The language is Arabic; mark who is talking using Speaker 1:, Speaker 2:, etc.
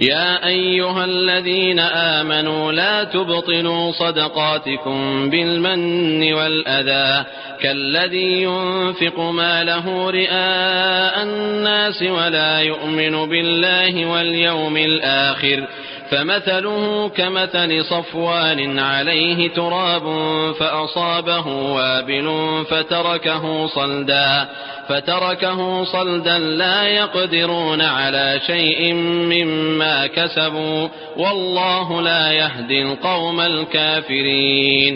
Speaker 1: يا أيها الذين آمنوا لا تبطلوا صدقاتكم بالمن والأذى كالذي ينفق ماله رئاء الناس ولا يؤمن بالله واليوم الآخر فمثله كمثل صفوان عليه تراب فأصابه وابل فتركه صلدا فتركه صلدا لا يقدرون على شيء مما كسبوا والله لا يهدي القوم الكافرين